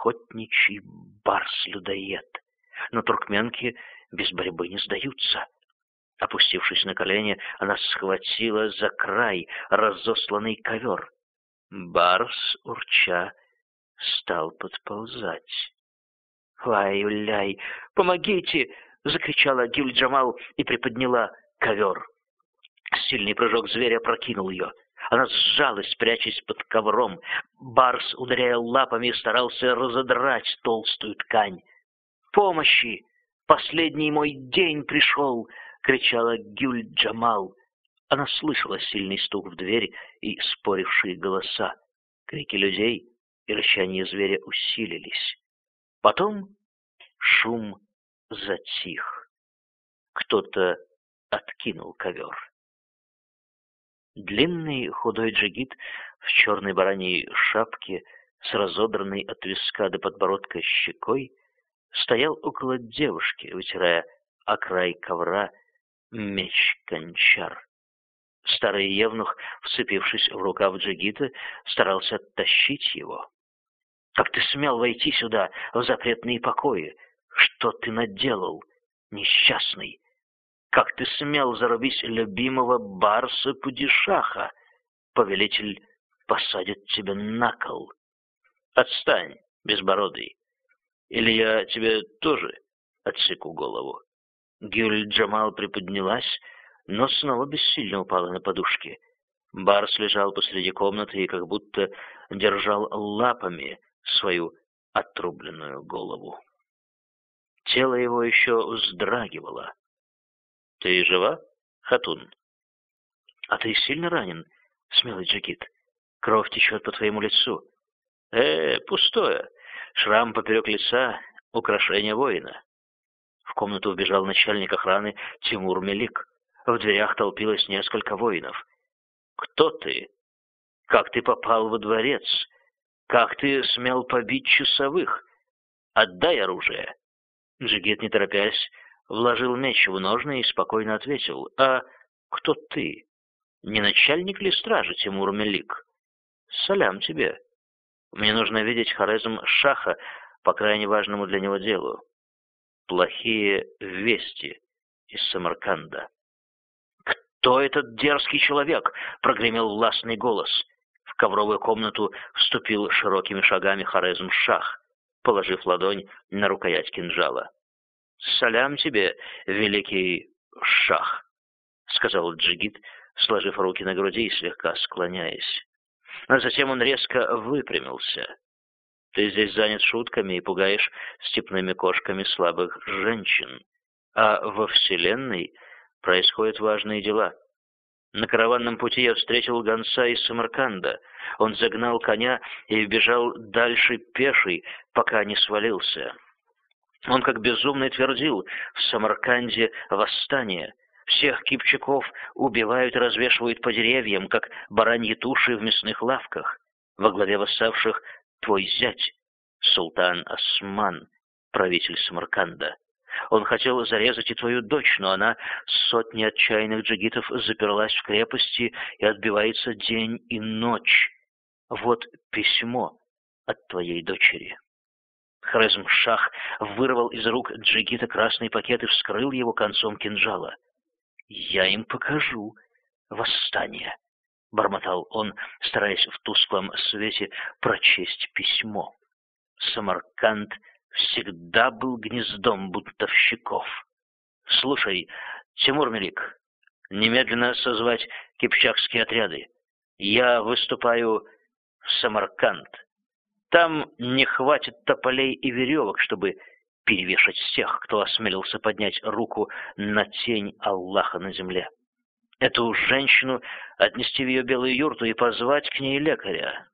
охотничий барс-людоед. Но туркменки без борьбы не сдаются. Опустившись на колени, она схватила за край разосланный ковер. Барс, урча, стал подползать. «Ай-уляй, помогите!» — закричала Гюль-Джамал и приподняла ковер. Сильный прыжок зверя прокинул ее. Она сжалась, прячась под ковром. Барс, ударяя лапами, старался разодрать толстую ткань. «Помощи! Последний мой день пришел!» — кричала Гюль-Джамал. Она слышала сильный стук в дверь и спорившие голоса. Крики людей и рычание зверя усилились. Потом шум затих. Кто-то откинул ковер. Длинный худой джигит в черной бараньей шапке с разодранной от виска до подбородка щекой стоял около девушки, вытирая о край ковра меч-кончар. Старый евнух, вцепившись в рукав джигита, старался оттащить его. «Как ты смел войти сюда, в запретные покои? Что ты наделал, несчастный? Как ты смел зарубить любимого барса Пудишаха? Повелитель посадит тебя на кол. Отстань, безбородый, или я тебе тоже отсеку голову». Гюль Джамал приподнялась, но снова бессильно упала на подушки. Барс лежал посреди комнаты и как будто держал лапами свою отрубленную голову. Тело его еще вздрагивало. «Ты жива, Хатун?» «А ты сильно ранен, смелый Джигит? Кровь течет по твоему лицу». «Э, пустое. Шрам поперек лица — украшение воина». В комнату вбежал начальник охраны Тимур Мелик. В дверях толпилось несколько воинов. «Кто ты? Как ты попал во дворец? Как ты смел побить часовых? Отдай оружие!» Джигит, не торопясь, вложил меч в ножны и спокойно ответил. «А кто ты? Не начальник ли стражи, Тимур Мелик? Салям тебе. Мне нужно видеть Хорезм Шаха по крайне важному для него делу. Плохие вести из Самарканда». «Кто этот дерзкий человек?» — прогремел властный голос. В ковровую комнату вступил широкими шагами Хорезм Шах, положив ладонь на рукоять кинжала. «Салям тебе, великий Шах!» — сказал Джигит, сложив руки на груди и слегка склоняясь. А затем он резко выпрямился. «Ты здесь занят шутками и пугаешь степными кошками слабых женщин, а во Вселенной происходят важные дела. На караванном пути я встретил гонца из Самарканда. Он загнал коня и бежал дальше пеший, пока не свалился. Он как безумный твердил, в Самарканде восстание. Всех кипчаков убивают и развешивают по деревьям, как бараньи туши в мясных лавках. Во главе восставших твой зять, султан Осман, правитель Самарканда. Он хотел зарезать и твою дочь, но она с сотней отчаянных джигитов заперлась в крепости и отбивается день и ночь. Вот письмо от твоей дочери. Хрезм-Шах вырвал из рук джигита красный пакет и вскрыл его концом кинжала. «Я им покажу восстание», — бормотал он, стараясь в тусклом свете прочесть письмо. Самарканд всегда был гнездом бунтовщиков. Слушай, Тимур Мелик, немедленно созвать кипчакские отряды. Я выступаю в Самарканд. Там не хватит тополей и веревок, чтобы перевешать всех, кто осмелился поднять руку на тень Аллаха на земле. Эту женщину отнести в ее белую юрту и позвать к ней лекаря.